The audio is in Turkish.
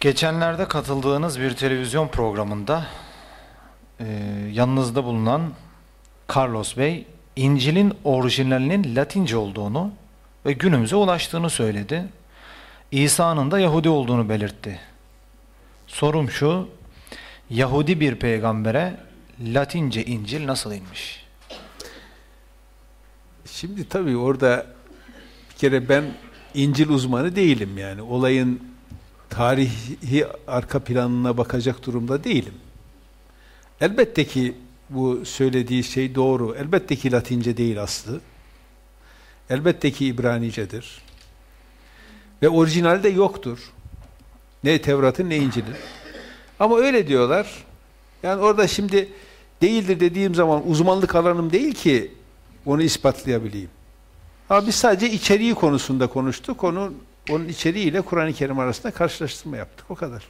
Geçenlerde katıldığınız bir televizyon programında e, yanınızda bulunan Carlos Bey, İncil'in orijinalinin Latince olduğunu ve günümüze ulaştığını söyledi. İsa'nın da Yahudi olduğunu belirtti. Sorum şu, Yahudi bir peygambere Latince İncil nasıl inmiş? Şimdi tabii orada bir kere ben İncil uzmanı değilim yani. Olayın tarihi arka planına bakacak durumda değilim. Elbette ki bu söylediği şey doğru. Elbette ki Latince değil aslı. Elbette ki İbranicedir. Ve orijinalde yoktur. Ne Tevrat'ın ne İncil'in. Ama öyle diyorlar. Yani orada şimdi değildir dediğim zaman uzmanlık alanım değil ki onu ispatlayabileyim. Ama biz sadece içeriği konusunda konuştuk. Onu, onun içeriğiyle Kur'an-ı Kerim arasında karşılaştırma yaptık. O kadar.